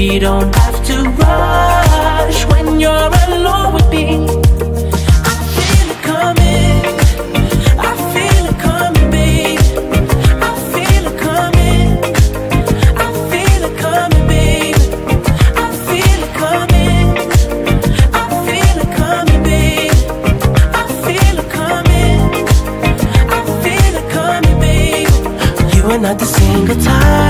We don't have to rush when you're alone with me. I feel it coming. I feel it coming. I feel it coming. I feel it coming. I feel it coming. I feel it coming. I feel it coming. You are not the single baby,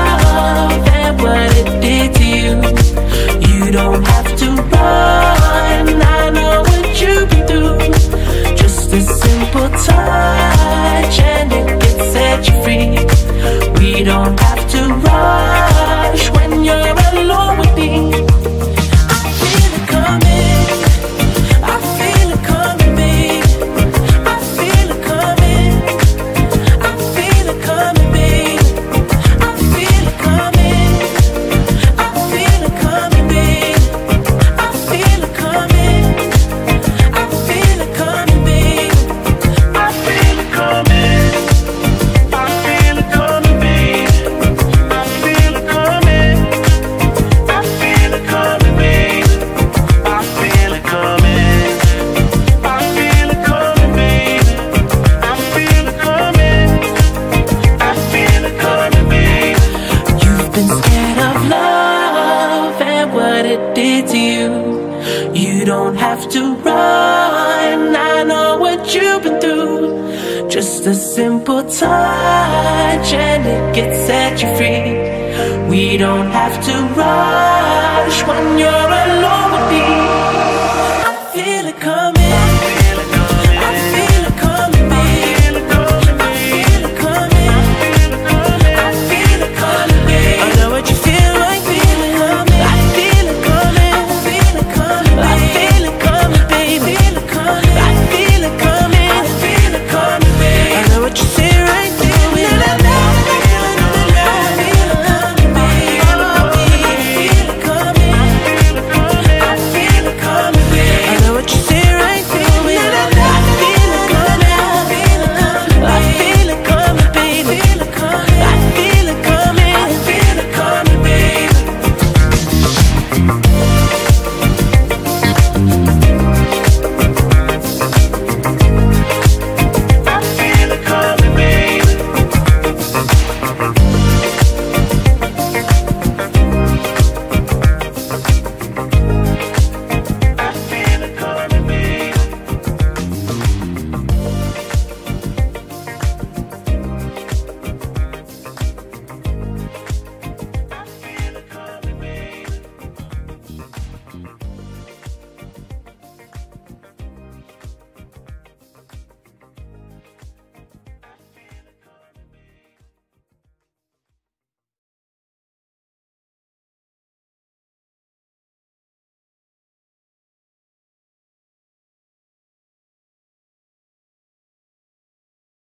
what it did to you. You don't have to run. I know what you've been through. Just a simple touch and it can set you free. We don't have to rush when you're alone.